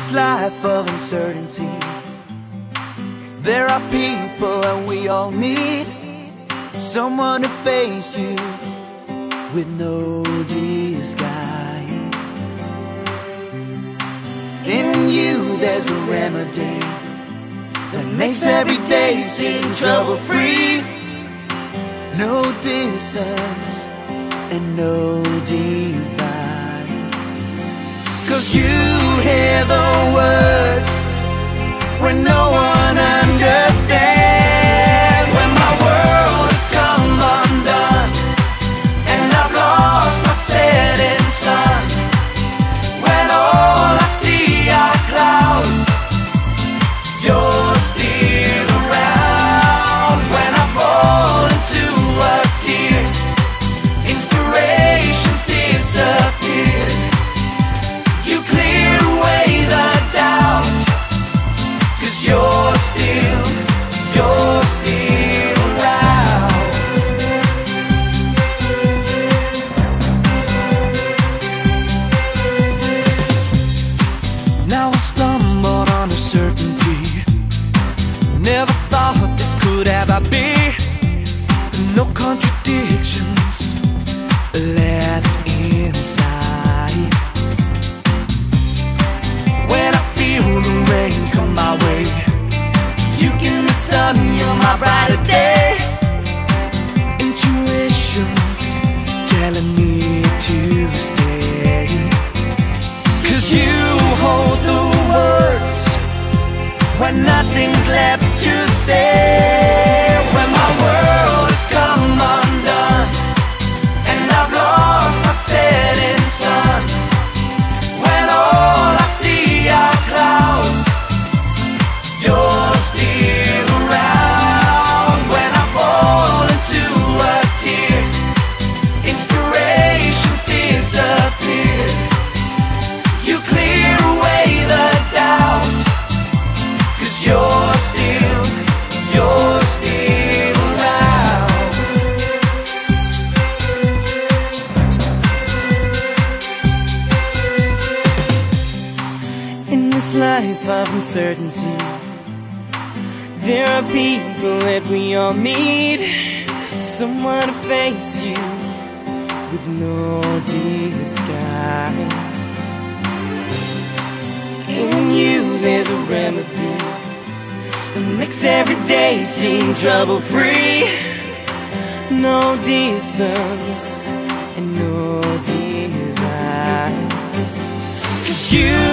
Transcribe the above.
this life of uncertainty, there are people that we all need. Someone to face you with no disguise. In you, there's a remedy that makes every day seem trouble free. No distance and no divides. Cause you hear the words when no telling me to stay. Cause you hold the words when nothing's left to say. Life of uncertainty, there are people that we all need. Someone to face you with no disguise. In you, there's a remedy that makes every day seem trouble free. No distance and no divides. Cause you